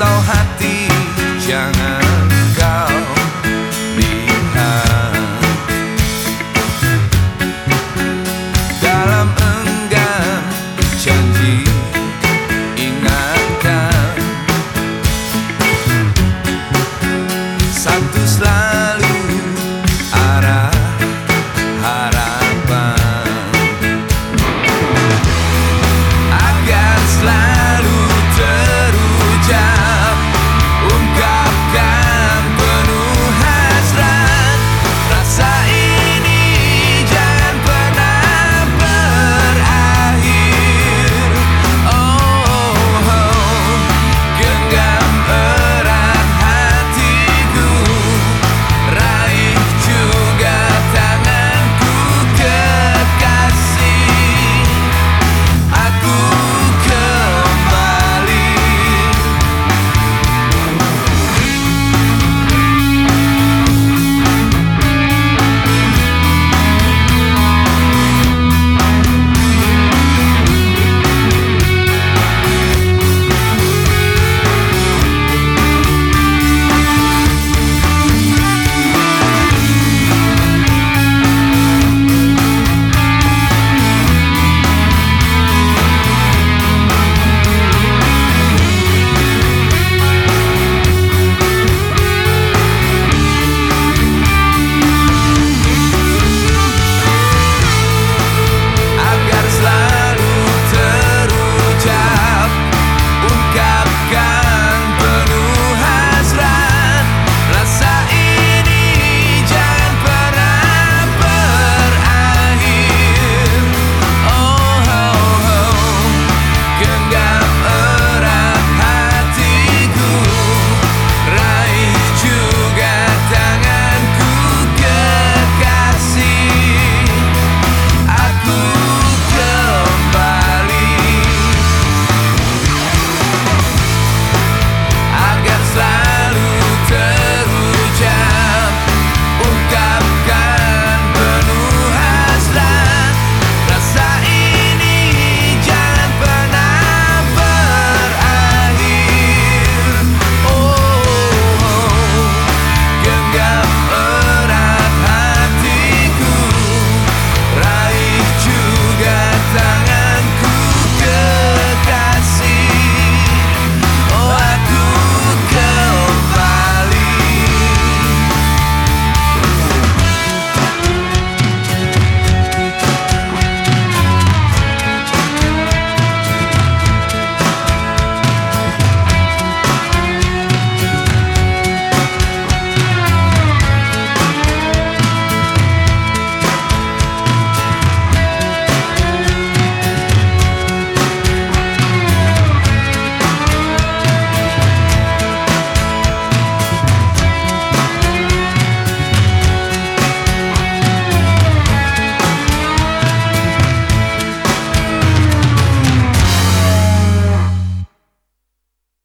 so happy.